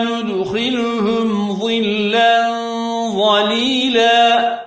وندخلهم ظلا ظليلا